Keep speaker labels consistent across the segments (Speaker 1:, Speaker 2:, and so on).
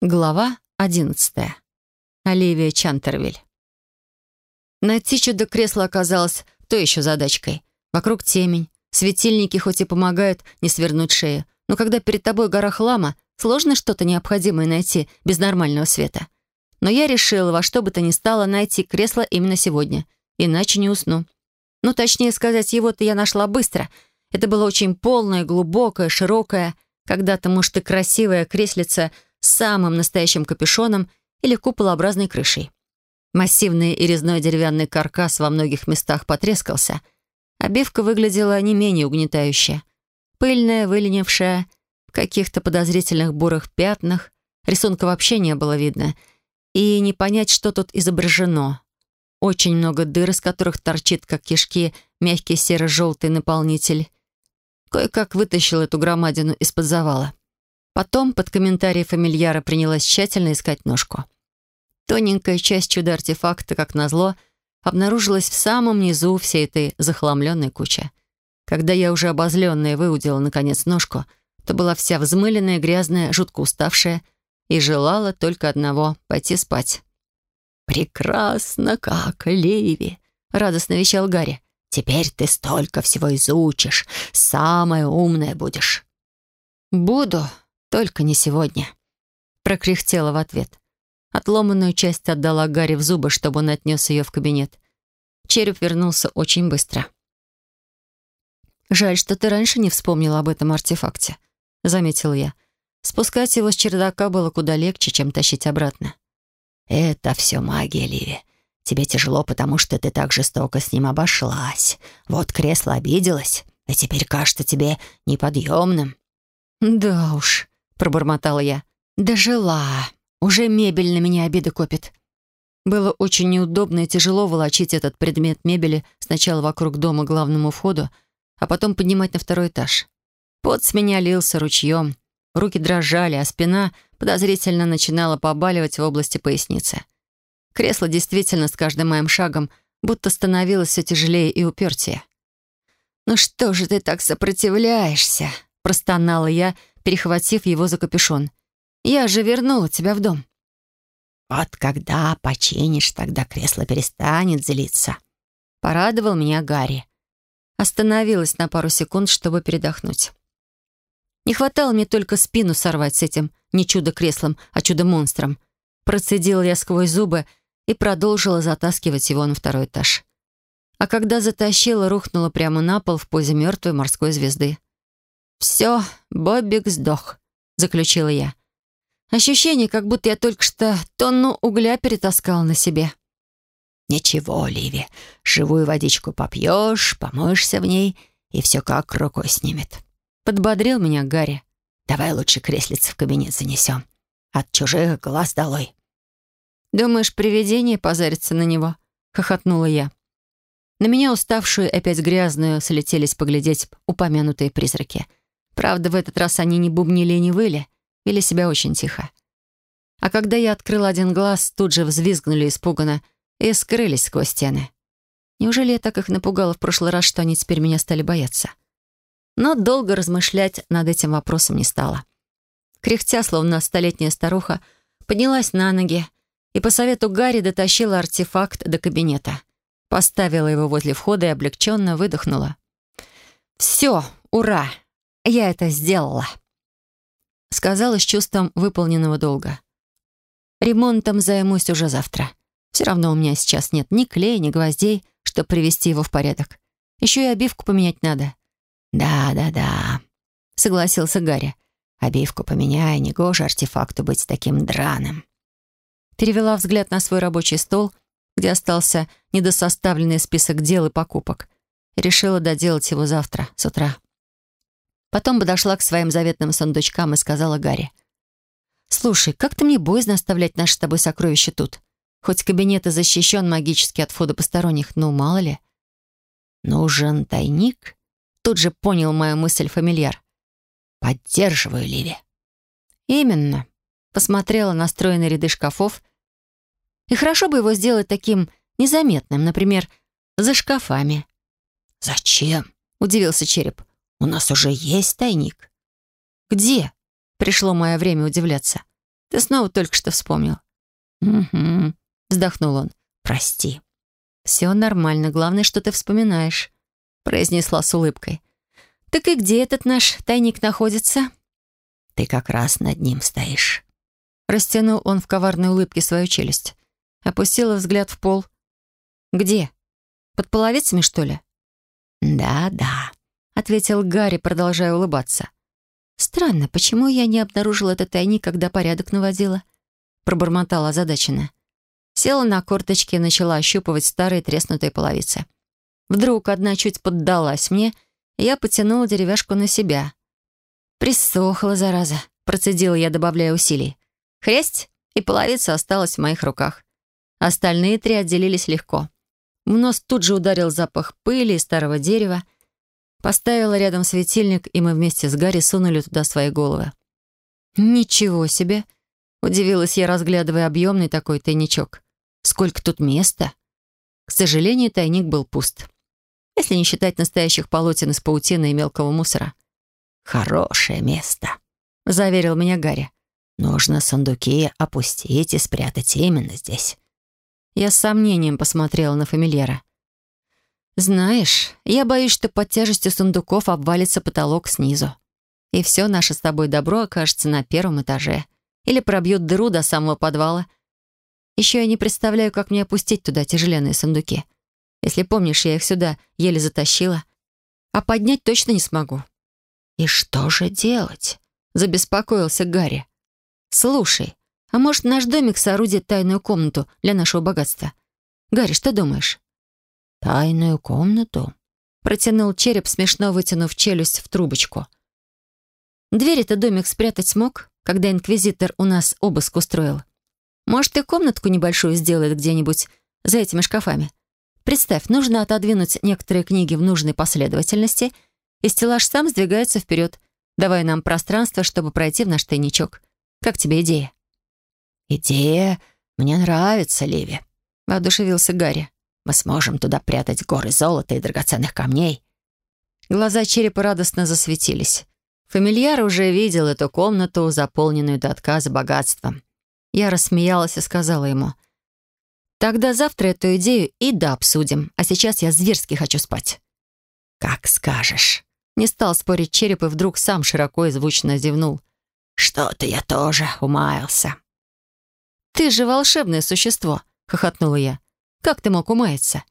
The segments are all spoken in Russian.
Speaker 1: Глава одиннадцатая. Оливия Чантервиль. Найти чудо-кресло оказалось то еще задачкой. Вокруг темень. Светильники хоть и помогают не свернуть шею, но когда перед тобой гора хлама, сложно что-то необходимое найти без нормального света. Но я решила во что бы то ни стало найти кресло именно сегодня, иначе не усну. Ну, точнее сказать, его-то я нашла быстро. Это было очень полное, глубокое, широкое, когда-то, может, и красивое креслице — самым настоящим капюшоном или куполообразной крышей. Массивный и резной деревянный каркас во многих местах потрескался. Обивка выглядела не менее угнетающе. Пыльная, выленившая, в каких-то подозрительных бурых пятнах. Рисунка вообще не было видно. И не понять, что тут изображено. Очень много дыр, из которых торчит, как кишки, мягкий серо-желтый наполнитель. Кое-как вытащил эту громадину из-под завала. Потом под комментарии фамильяра принялась тщательно искать ножку. Тоненькая часть чудо-артефакта, как назло, обнаружилась в самом низу всей этой захламленной кучи. Когда я уже обозленная выудила, наконец, ножку, то была вся взмыленная, грязная, жутко уставшая и желала только одного — пойти спать. «Прекрасно как, Ливи!» — радостно вещал Гарри. «Теперь ты столько всего изучишь, самая умная будешь». «Буду», «Только не сегодня», — прокряхтела в ответ. Отломанную часть отдала Гарри в зубы, чтобы он отнес ее в кабинет. Череп вернулся очень быстро. «Жаль, что ты раньше не вспомнил об этом артефакте», — заметил я. Спускать его с чердака было куда легче, чем тащить обратно. «Это все магия, Ливи. Тебе тяжело, потому что ты так жестоко с ним обошлась. Вот кресло обиделось, и теперь кажется тебе неподъемным». «Да уж», пробормотала я. «Дожила. Уже мебель на меня обиды копит». Было очень неудобно и тяжело волочить этот предмет мебели сначала вокруг дома к главному входу, а потом поднимать на второй этаж. Пот с меня лился ручьем, руки дрожали, а спина подозрительно начинала побаливать в области поясницы. Кресло действительно с каждым моим шагом будто становилось все тяжелее и упертее. «Ну что же ты так сопротивляешься?» — простонала я, перехватив его за капюшон. «Я же вернула тебя в дом». «Вот когда починишь, тогда кресло перестанет злиться», — порадовал меня Гарри. Остановилась на пару секунд, чтобы передохнуть. Не хватало мне только спину сорвать с этим не чудо-креслом, а чудо-монстром. Процедила я сквозь зубы и продолжила затаскивать его на второй этаж. А когда затащила, рухнула прямо на пол в позе мертвой морской звезды. «Все, Бобик сдох», — заключила я. Ощущение, как будто я только что тонну угля перетаскала на себе. «Ничего, Ливи, живую водичку попьешь, помоешься в ней, и все как рукой снимет». Подбодрил меня Гарри. «Давай лучше креслице в кабинет занесем. От чужих глаз долой». «Думаешь, привидение позарится на него?» — хохотнула я. На меня уставшую, опять грязную, слетелись поглядеть упомянутые призраки — Правда, в этот раз они не бубнили и не выли, вели себя очень тихо. А когда я открыла один глаз, тут же взвизгнули испуганно и скрылись сквозь стены. Неужели я так их напугала в прошлый раз, что они теперь меня стали бояться? Но долго размышлять над этим вопросом не стала. Кряхтя, словно столетняя старуха, поднялась на ноги и по совету Гарри дотащила артефакт до кабинета. Поставила его возле входа и облегченно выдохнула. «Все, ура! Я это сделала», — сказала с чувством выполненного долга. «Ремонтом займусь уже завтра. Все равно у меня сейчас нет ни клея, ни гвоздей, чтобы привести его в порядок. Еще и обивку поменять надо». «Да-да-да», — согласился Гарри. «Обивку поменяй, негоже артефакту быть таким драным». Перевела взгляд на свой рабочий стол, где остался недосоставленный список дел и покупок. решила доделать его завтра, с утра. Потом подошла к своим заветным сундучкам и сказала Гарри. «Слушай, как-то мне боязно оставлять наши с тобой сокровища тут. Хоть кабинет и защищен магически от входа посторонних, но мало ли». «Нужен тайник?» Тут же понял мою мысль фамильяр. «Поддерживаю, Ливи». «Именно». Посмотрела на стройные ряды шкафов. И хорошо бы его сделать таким незаметным, например, за шкафами. «Зачем?» — удивился череп. У нас уже есть тайник». «Где?» — пришло мое время удивляться. Ты снова только что вспомнил». «Угу», — вздохнул он. «Прости». «Все нормально, главное, что ты вспоминаешь», — произнесла с улыбкой. «Так и где этот наш тайник находится?»
Speaker 2: «Ты как раз над ним стоишь».
Speaker 1: Растянул он в коварной улыбке свою челюсть. Опустила взгляд в пол. «Где? Под половицами, что ли?»
Speaker 2: «Да, да», — ответил Гарри, продолжая улыбаться.
Speaker 1: «Странно, почему я не обнаружила этот тайник, когда порядок наводила?» Пробормотала озадаченно. Села на корточки и начала ощупывать старые треснутые половицы. Вдруг одна чуть поддалась мне, и я потянула деревяшку на себя. «Присохла, зараза», — процедила я, добавляя усилий. Хресть, и половица осталась в моих руках. Остальные три отделились легко. В нос тут же ударил запах пыли и старого дерева. Поставила рядом светильник, и мы вместе с Гарри сунули туда свои головы. «Ничего себе!» — удивилась я, разглядывая объемный такой тайничок. Сколько тут места? К сожалению, тайник был пуст. Если не считать настоящих полотен из паутины и мелкого мусора.
Speaker 2: «Хорошее место», —
Speaker 1: заверил меня Гарри.
Speaker 2: «Нужно сундуки опустить и спрятать именно здесь».
Speaker 1: Я с сомнением посмотрела на фамильяра. «Знаешь, я боюсь, что под тяжестью сундуков обвалится потолок снизу. И все наше с тобой добро окажется на первом этаже. Или пробьет дыру до самого подвала — еще я не представляю, как мне опустить туда тяжеленные сундуки. Если помнишь, я их сюда еле затащила. А поднять точно не смогу».
Speaker 2: «И что же делать?» — забеспокоился Гарри.
Speaker 1: «Слушай, а может, наш домик соорудит тайную комнату для нашего богатства? Гарри, что думаешь?»
Speaker 2: «Тайную комнату?»
Speaker 1: — протянул череп, смешно вытянув челюсть в трубочку. «Дверь-то домик спрятать смог, когда инквизитор у нас обыск устроил?» Может, и комнатку небольшую сделает где-нибудь за этими шкафами. Представь, нужно отодвинуть некоторые книги в нужной последовательности, и стеллаж сам сдвигается вперед, давая нам пространство, чтобы пройти в наш тайничок. Как тебе идея?
Speaker 2: «Идея мне нравится, Ливи», —
Speaker 1: воодушевился Гарри.
Speaker 2: «Мы сможем туда прятать горы золота и драгоценных камней».
Speaker 1: Глаза черепа радостно засветились. Фамильяр уже видел эту комнату, заполненную до отказа богатством. Я рассмеялась и сказала ему. «Тогда завтра эту идею и да обсудим, а сейчас я зверски хочу спать».
Speaker 2: «Как скажешь».
Speaker 1: Не стал спорить череп и вдруг сам широко и звучно зевнул.
Speaker 2: «Что-то я тоже умаялся».
Speaker 1: «Ты же волшебное существо», — хохотнула я. «Как ты мог умаяться?»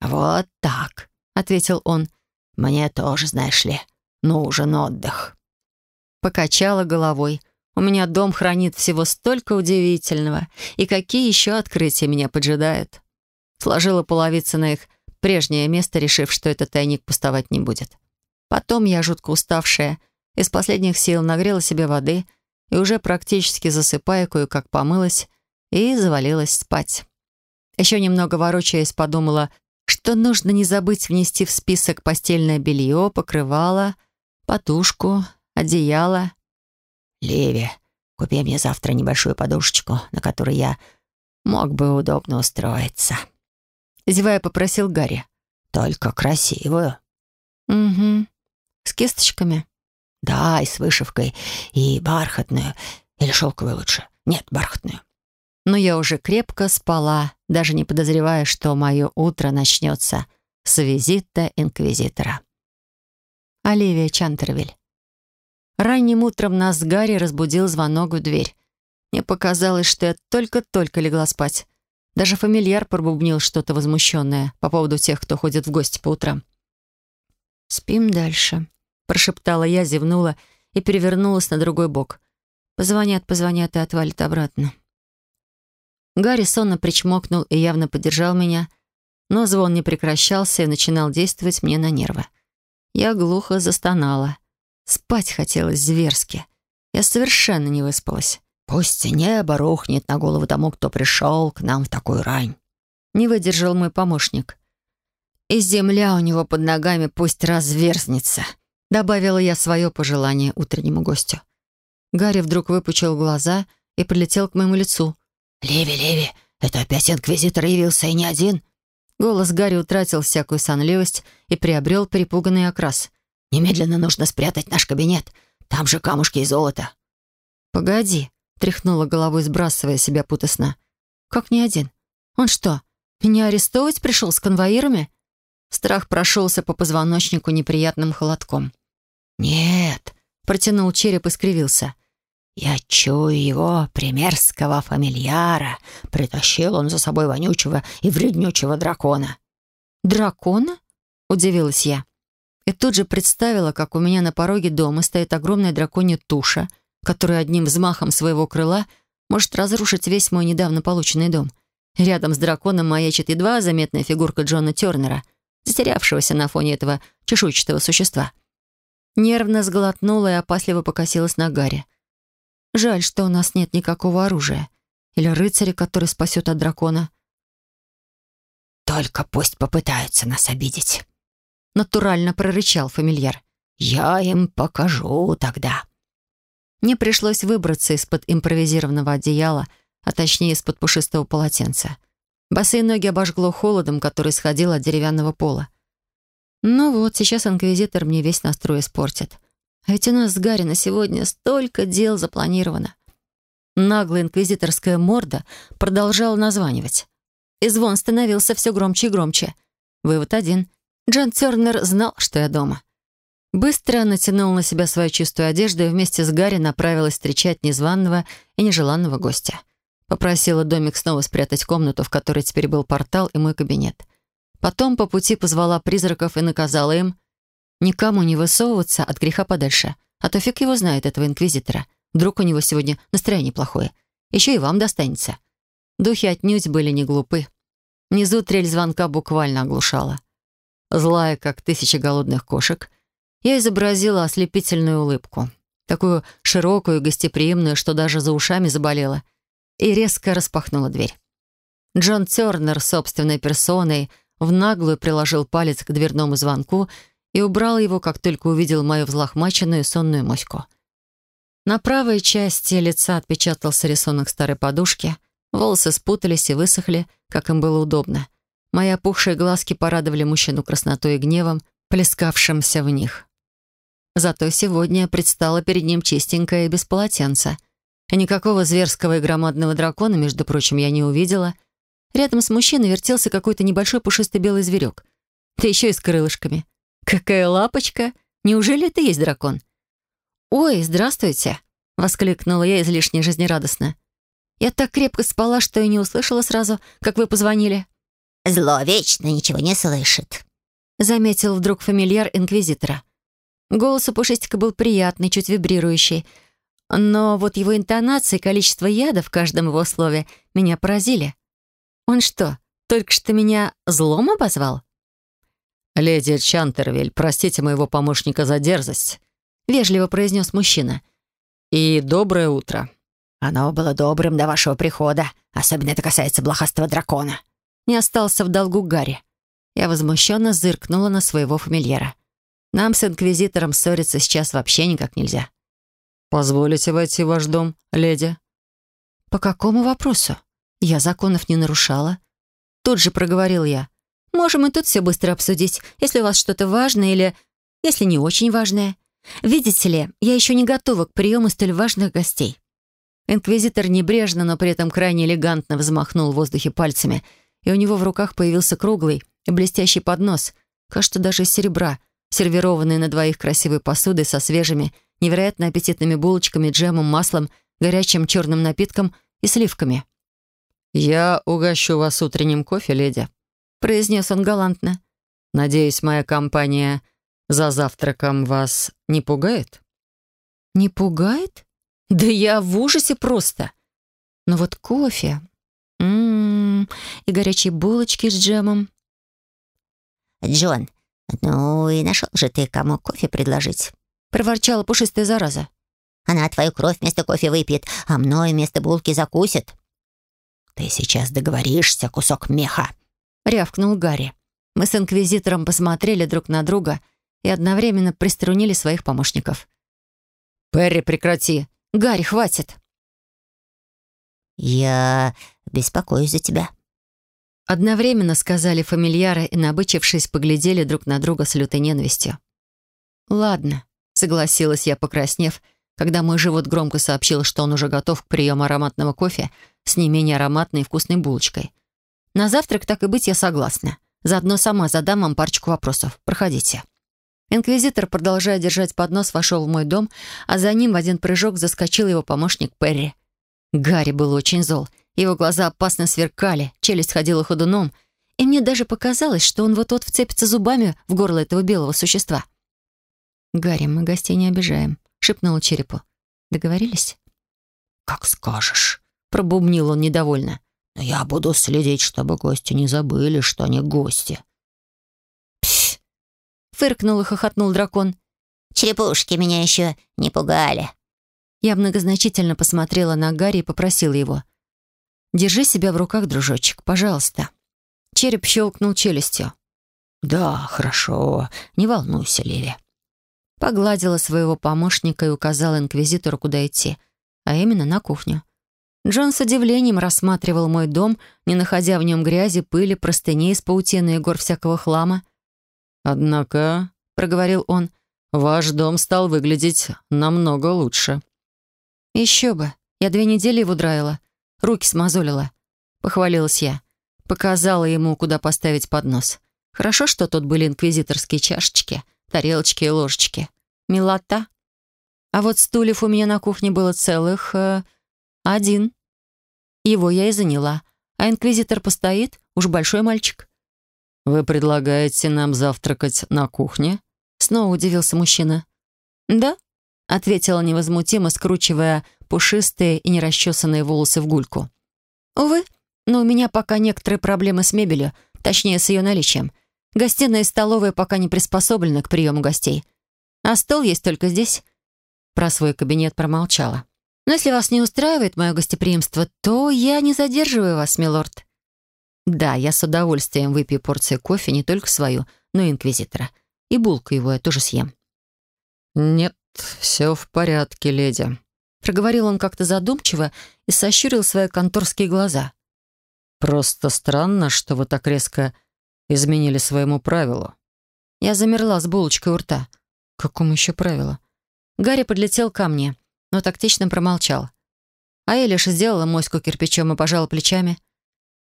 Speaker 2: «Вот так», — ответил он. «Мне тоже, знаешь ли, нужен отдых».
Speaker 1: Покачала головой. У меня дом хранит всего столько удивительного. И какие еще открытия меня поджидают? Сложила половицы на их прежнее место, решив, что этот тайник пустовать не будет. Потом я, жутко уставшая, из последних сил нагрела себе воды и уже практически засыпая, кое-как помылась и завалилась спать. Еще немного ворочаясь, подумала, что нужно не забыть внести в список постельное белье, покрывало, подушку, одеяло
Speaker 2: «Ливи, купи мне завтра небольшую подушечку, на которой я мог бы удобно устроиться».
Speaker 1: Зевая попросил Гарри.
Speaker 2: «Только красивую».
Speaker 1: «Угу. С кисточками?»
Speaker 2: «Да, и с вышивкой, и бархатную. Или шелковую лучше. Нет, бархатную».
Speaker 1: Но я уже крепко спала, даже не подозревая, что мое утро начнется с визита инквизитора. Оливия Чантервиль. Ранним утром нас с Гарри разбудил звонок в дверь. Мне показалось, что я только-только легла спать. Даже фамильяр пробубнил что-то возмущенное по поводу тех, кто ходит в гости по утрам. «Спим дальше», — прошептала я, зевнула и перевернулась на другой бок. Позвонят, позвонят и отвалят обратно. Гарри сонно причмокнул и явно поддержал меня, но звон не прекращался и начинал действовать мне на нервы. Я глухо застонала. Спать хотелось зверски. Я совершенно не выспалась.
Speaker 2: «Пусть небо рухнет на голову тому, кто пришел к нам в такую рань», —
Speaker 1: не выдержал мой помощник. «И земля у него под ногами пусть разверзнется», — добавила я свое пожелание утреннему гостю. Гарри вдруг выпучил глаза и прилетел к моему лицу.
Speaker 2: «Леви, Леви, это опять инквизитор явился, и не один?»
Speaker 1: Голос Гарри утратил всякую сонливость и приобрел перепуганный окрас —
Speaker 2: Немедленно нужно спрятать наш кабинет. Там же камушки и золото».
Speaker 1: «Погоди, тряхнула головой, сбрасывая себя путы сна. «Как не один? Он что, меня арестовывать пришел с конвоирами?» Страх прошелся по позвоночнику неприятным холодком.
Speaker 2: «Нет», — протянул череп и скривился. «Я чую его примерского фамильяра. Притащил он за собой вонючего и вреднючего дракона».
Speaker 1: «Дракона?» — удивилась я. И тут же представила, как у меня на пороге дома стоит огромная драконья туша, которая одним взмахом своего крыла может разрушить весь мой недавно полученный дом. Рядом с драконом маячит едва заметная фигурка Джона Тернера, затерявшегося на фоне этого чешуйчатого существа. Нервно сглотнула и опасливо покосилась на Гарри. Жаль, что у нас нет никакого оружия. Или рыцаря, который спасет от дракона.
Speaker 2: «Только пусть попытаются нас обидеть», —
Speaker 1: натурально прорычал фамильяр.
Speaker 2: «Я им покажу тогда».
Speaker 1: Мне пришлось выбраться из-под импровизированного одеяла, а точнее из-под пушистого полотенца. Босые ноги обожгло холодом, который сходил от деревянного пола. Ну вот, сейчас инквизитор мне весь настрой испортит. А ведь у нас с Гарри на сегодня столько дел запланировано. Наглая инквизиторская морда продолжала названивать. И звон становился все громче и громче. Вывод один. Джон Тернер знал, что я дома. Быстро натянул на себя свою чистую одежду и вместе с Гарри направилась встречать незваного и нежеланного гостя. Попросила домик снова спрятать комнату, в которой теперь был портал и мой кабинет. Потом по пути позвала призраков и наказала им никому не высовываться от греха подальше, а то фиг его знает, этого инквизитора. Вдруг у него сегодня настроение плохое. Еще и вам достанется. Духи отнюдь были не глупы. Внизу трель звонка буквально оглушала. Злая, как тысяча голодных кошек, я изобразила ослепительную улыбку. Такую широкую гостеприимную, что даже за ушами заболела. И резко распахнула дверь. Джон Тернер собственной персоной — в наглую приложил палец к дверному звонку и убрал его, как только увидел мою взлохмаченную сонную моську. На правой части лица отпечатался рисунок старой подушки, волосы спутались и высохли, как им было удобно. Мои опухшие глазки порадовали мужчину краснотой и гневом, плескавшимся в них. Зато сегодня предстала перед ним чистенькая и без полотенца. Никакого зверского и громадного дракона, между прочим, я не увидела — Рядом с мужчиной вертелся какой-то небольшой пушистый белый зверек. Да еще и с крылышками. «Какая лапочка! Неужели это есть дракон?» «Ой, здравствуйте!» — воскликнула я излишне жизнерадостно. «Я так крепко спала, что и не услышала сразу, как вы позвонили».
Speaker 2: «Зло вечно ничего не слышит», —
Speaker 1: заметил вдруг фамильяр инквизитора. Голос у Пушистика был приятный, чуть вибрирующий, но вот его интонации и количество яда в каждом его слове меня поразили. Он что, только что меня злом обозвал?
Speaker 3: «Леди Чантервиль, простите моего помощника за дерзость», —
Speaker 1: вежливо произнес мужчина.
Speaker 3: «И доброе утро».
Speaker 2: «Оно было добрым до вашего прихода. Особенно это касается блохастого дракона».
Speaker 1: Не остался в долгу Гарри. Я возмущенно зыркнула на своего фамильяра. Нам с инквизитором ссориться сейчас вообще никак нельзя.
Speaker 3: «Позволите войти в ваш дом, леди?»
Speaker 1: «По какому вопросу?» Я законов не нарушала. Тут же проговорил я. Можем и тут все быстро обсудить, если у вас что-то важное или если не очень важное. Видите ли, я еще не готова к приему столь важных гостей. Инквизитор небрежно, но при этом крайне элегантно взмахнул в воздухе пальцами, и у него в руках появился круглый и блестящий поднос, кажется, даже из серебра, сервированный на двоих красивой посудой со свежими, невероятно аппетитными булочками, джемом, маслом, горячим черным напитком и сливками.
Speaker 3: «Я угощу вас утренним кофе, леди», — произнес он галантно. «Надеюсь, моя компания за завтраком вас не пугает?»
Speaker 1: «Не пугает? Да я в ужасе просто. Но вот кофе... М -м -м, и горячие булочки с джемом».
Speaker 2: «Джон, ну и нашел же ты, кому кофе предложить?»
Speaker 1: — проворчала пушистая зараза.
Speaker 2: «Она твою кровь вместо кофе выпьет, а мной вместо булки закусит». «Ты сейчас договоришься, кусок меха!»
Speaker 1: — рявкнул Гарри. Мы с Инквизитором посмотрели друг на друга и одновременно приструнили своих помощников.
Speaker 3: «Перри, прекрати!»
Speaker 1: «Гарри, хватит!»
Speaker 2: «Я беспокоюсь за тебя».
Speaker 1: Одновременно сказали фамильяры и, набычившись, поглядели друг на друга с лютой ненавистью. «Ладно», — согласилась я, покраснев, когда мой живот громко сообщил, что он уже готов к приему ароматного кофе с не менее ароматной и вкусной булочкой. На завтрак, так и быть, я согласна. Заодно сама задам вам парочку вопросов. Проходите. Инквизитор, продолжая держать поднос, вошел в мой дом, а за ним в один прыжок заскочил его помощник Перри. Гарри был очень зол. Его глаза опасно сверкали, челюсть ходила ходуном, и мне даже показалось, что он вот-вот вцепится зубами в горло этого белого существа. «Гарри, мы гостей не обижаем», — шепнула черепу. «Договорились?»
Speaker 2: «Как скажешь», —
Speaker 1: пробубнил он недовольно.
Speaker 2: «Но я буду следить, чтобы гости не забыли, что они гости».
Speaker 1: «Пф!» — фыркнул и хохотнул дракон.
Speaker 4: «Черепушки меня еще не пугали».
Speaker 1: Я многозначительно посмотрела на Гарри и попросила его. «Держи себя в руках, дружочек, пожалуйста». Череп щелкнул челюстью.
Speaker 2: «Да, хорошо. Не волнуйся, Ливи».
Speaker 1: Погладила своего помощника и указала инквизитору, куда идти, а именно на кухню. Джон с удивлением рассматривал мой дом, не находя в нем грязи, пыли, простыней из паутины и гор всякого хлама.
Speaker 3: «Однако», — проговорил он, — «ваш дом стал выглядеть намного лучше».
Speaker 1: «Еще бы. Я две недели его драила. Руки смазолила». Похвалилась я. Показала ему, куда поставить поднос. Хорошо, что тут были инквизиторские чашечки, тарелочки и ложечки. Милота. А вот стульев у меня на кухне было целых... Э, один. Его я и заняла. А инквизитор постоит, уж большой мальчик.
Speaker 3: «Вы предлагаете нам завтракать на кухне?»
Speaker 1: Снова удивился мужчина. «Да», — ответила невозмутимо, скручивая пушистые и нерасчесанные волосы в гульку. «Увы, но у меня пока некоторые проблемы с мебелью, точнее, с ее наличием. Гостиная и столовая пока не приспособлены к приему гостей. А стол есть только здесь». Про свой кабинет промолчала. «Но если вас не устраивает мое гостеприимство, то я не задерживаю вас, милорд». «Да, я с удовольствием выпью порцию кофе, не только свою, но и инквизитора. И булку его я тоже съем».
Speaker 3: «Нет, все в порядке, леди», —
Speaker 1: проговорил он как-то задумчиво и сощурил свои конторские глаза.
Speaker 3: «Просто странно, что вы так резко изменили своему правилу».
Speaker 1: Я замерла с булочкой у рта. «Какому еще правилу?» Гарри подлетел ко мне, но тактично промолчал. А я лишь сделала моську кирпичом и пожала плечами.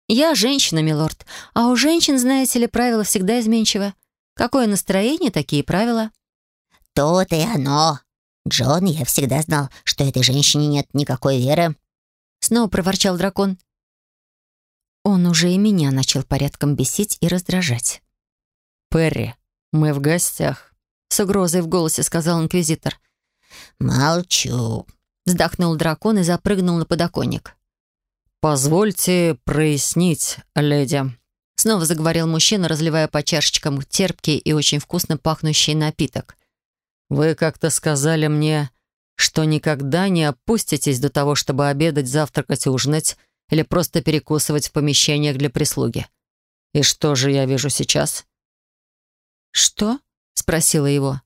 Speaker 1: «Я женщина, милорд, а у женщин, знаете ли, правила всегда изменчивы. Какое настроение, такие правила».
Speaker 4: «То-то и оно. Джон, я всегда знал, что этой женщине нет никакой веры».
Speaker 1: Снова проворчал дракон. Он уже и меня начал порядком бесить и раздражать.
Speaker 3: «Перри, мы в гостях», — с угрозой в голосе сказал инквизитор.
Speaker 4: «Молчу», —
Speaker 1: вздохнул дракон и запрыгнул на подоконник.
Speaker 3: «Позвольте прояснить, леди», —
Speaker 1: снова заговорил мужчина, разливая по чашечкам терпкий и очень вкусно пахнущий напиток.
Speaker 3: «Вы как-то сказали мне, что никогда не опуститесь до того, чтобы обедать, завтракать, ужинать или просто перекусывать в помещениях для прислуги. И что же я вижу сейчас?»
Speaker 1: «Что?» — спросила его.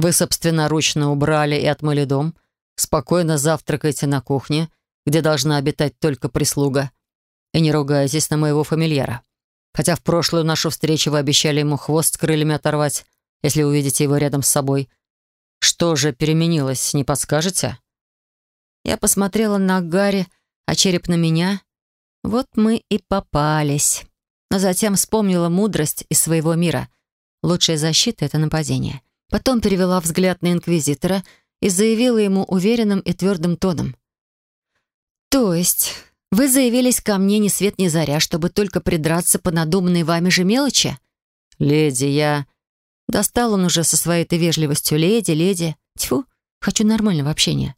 Speaker 3: «Вы собственноручно убрали и отмыли дом, спокойно завтракаете на кухне, где должна обитать только прислуга, и не ругаетесь на моего фамильяра. Хотя в прошлую нашу встречу вы обещали ему хвост с крыльями оторвать, если увидите его рядом с собой. Что же переменилось, не подскажете?»
Speaker 1: Я посмотрела на Гарри, а череп на меня. Вот мы и попались. Но затем вспомнила мудрость из своего мира. Лучшая защита — это нападение. Потом перевела взгляд на Инквизитора и заявила ему уверенным и твердым тоном. «То есть вы заявились ко мне ни свет ни заря, чтобы только придраться по надуманной вами же мелочи?»
Speaker 3: «Леди, я...»
Speaker 1: Достал он уже со своей-то вежливостью. «Леди, леди...» Тьфу, хочу нормального общения.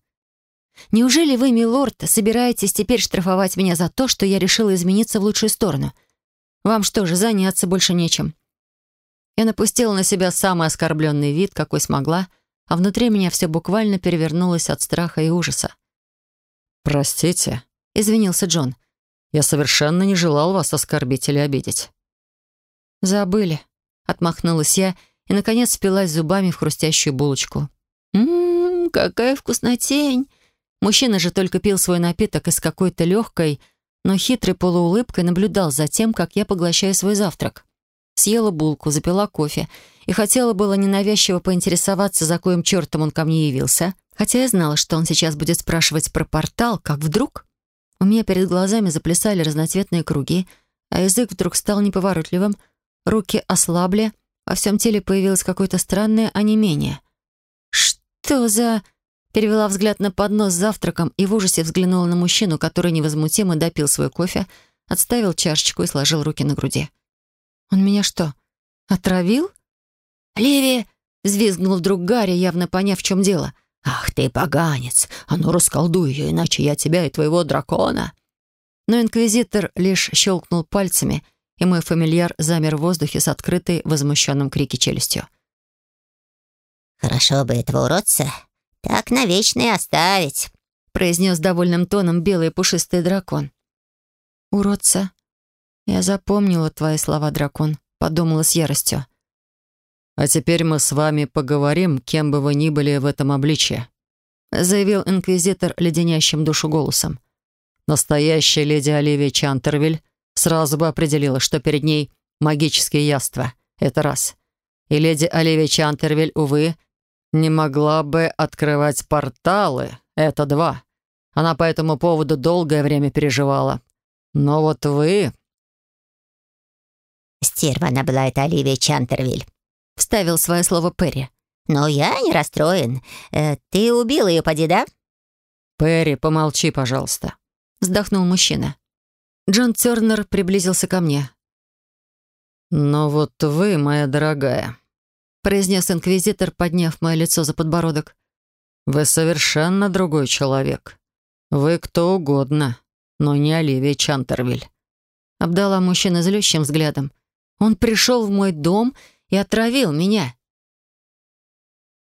Speaker 1: Неужели вы, милорд, собираетесь теперь штрафовать меня за то, что я решила измениться в лучшую сторону? Вам что же, заняться больше нечем?» Я напустила на себя самый оскорбленный вид, какой смогла, а внутри меня все буквально перевернулось от страха и ужаса.
Speaker 3: «Простите», —
Speaker 1: извинился Джон.
Speaker 3: «Я совершенно не желал вас оскорбить или обидеть».
Speaker 1: «Забыли», — отмахнулась я и, наконец, впилась зубами в хрустящую булочку. «Ммм, какая вкуснотень!» Мужчина же только пил свой напиток и с какой-то легкой, но хитрой полуулыбкой наблюдал за тем, как я поглощаю свой завтрак. Съела булку, запила кофе и хотела было ненавязчиво поинтересоваться, за коим чертом он ко мне явился, Хотя я знала, что он сейчас будет спрашивать про портал, как вдруг... У меня перед глазами заплясали разноцветные круги, а язык вдруг стал неповоротливым, руки ослабли, во всем теле появилось какое-то странное онемение. «Что за...» Перевела взгляд на поднос с завтраком и в ужасе взглянула на мужчину, который невозмутимо допил свой кофе, отставил чашечку и сложил руки на груди. «Он меня что, отравил?» «Ливи!» — взвизгнул вдруг Гарри, явно поняв, в чем дело. «Ах ты, поганец! А ну, расколдуй ее, иначе я тебя и твоего дракона!» Но инквизитор лишь щелкнул пальцами, и мой фамильяр замер в воздухе с открытой, возмущенным крике челюстью.
Speaker 4: «Хорошо бы этого уродца так навечно и оставить»,
Speaker 1: произнес довольным тоном белый пушистый дракон. «Уродца? Я запомнила твои слова, дракон», подумала с яростью.
Speaker 3: «А теперь мы с вами поговорим, кем бы вы ни были в этом обличье», заявил инквизитор леденящим душу голосом. Настоящая леди Оливия Чантервиль сразу бы определила, что перед ней магические яства. Это раз. И леди Оливия Чантервиль, увы, не могла бы открывать порталы. Это два. Она по этому поводу долгое время переживала. Но вот вы...»
Speaker 4: «Стерва она была, это Оливия Чантервиль», — вставил свое слово Перри. «Но я не расстроен. Э, ты убил ее, поди, да?»
Speaker 3: «Перри, помолчи, пожалуйста», — вздохнул мужчина.
Speaker 1: Джон Тернер приблизился ко мне.
Speaker 3: «Но вот вы, моя дорогая»,
Speaker 1: произнес инквизитор, подняв мое лицо за подбородок.
Speaker 3: «Вы совершенно другой человек. Вы кто угодно, но не Оливия Чантервиль».
Speaker 1: Обдала мужчина злющим взглядом. «Он пришел в мой дом и отравил меня.